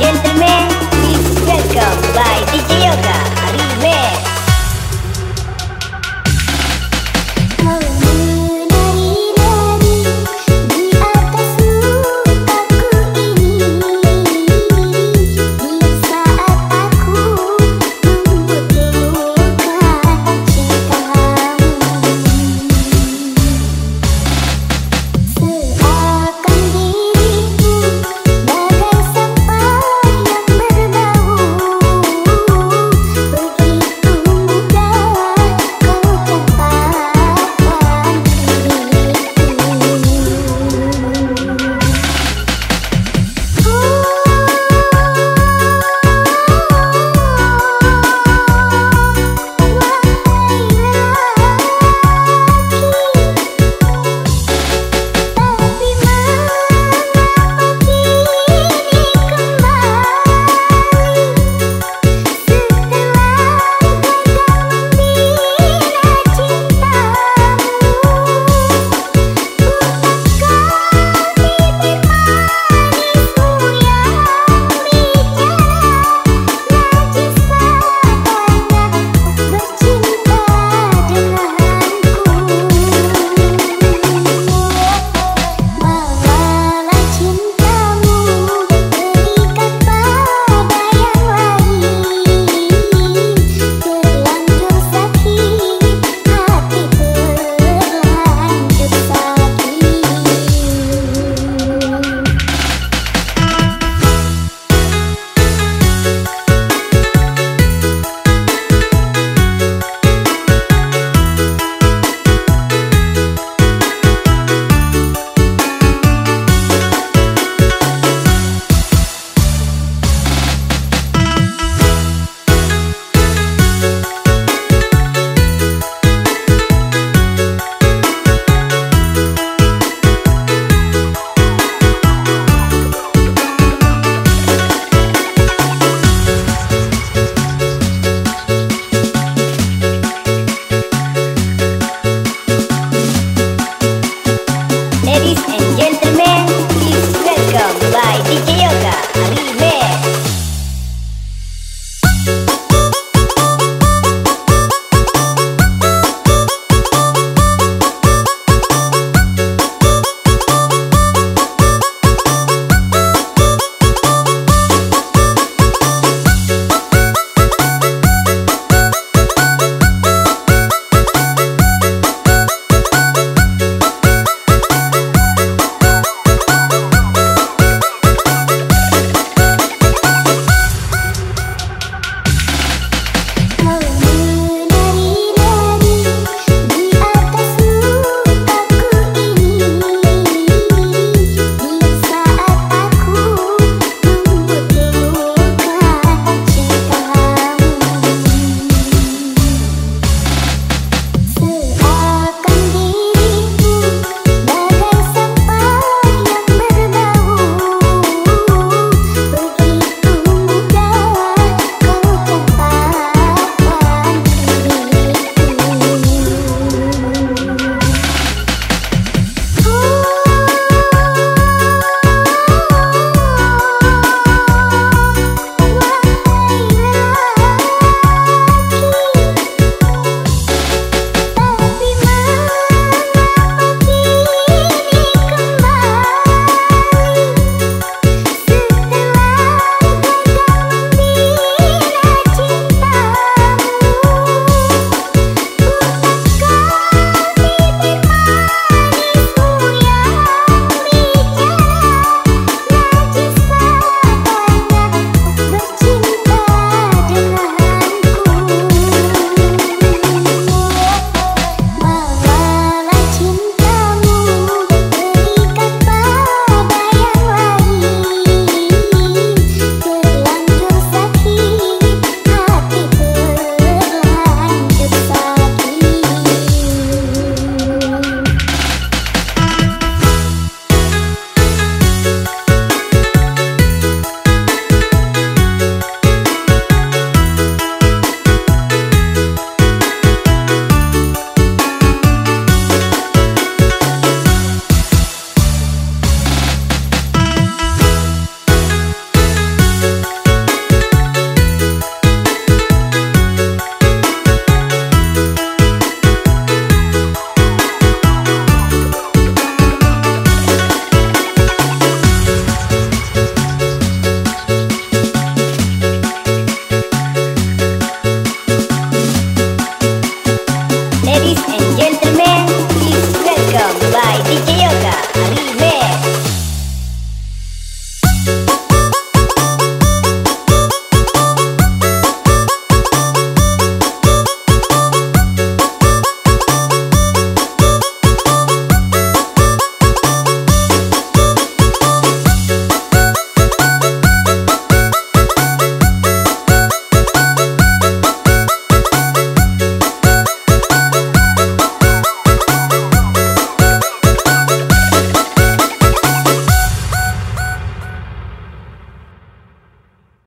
gentlemen, please welcome by DJ Yoga.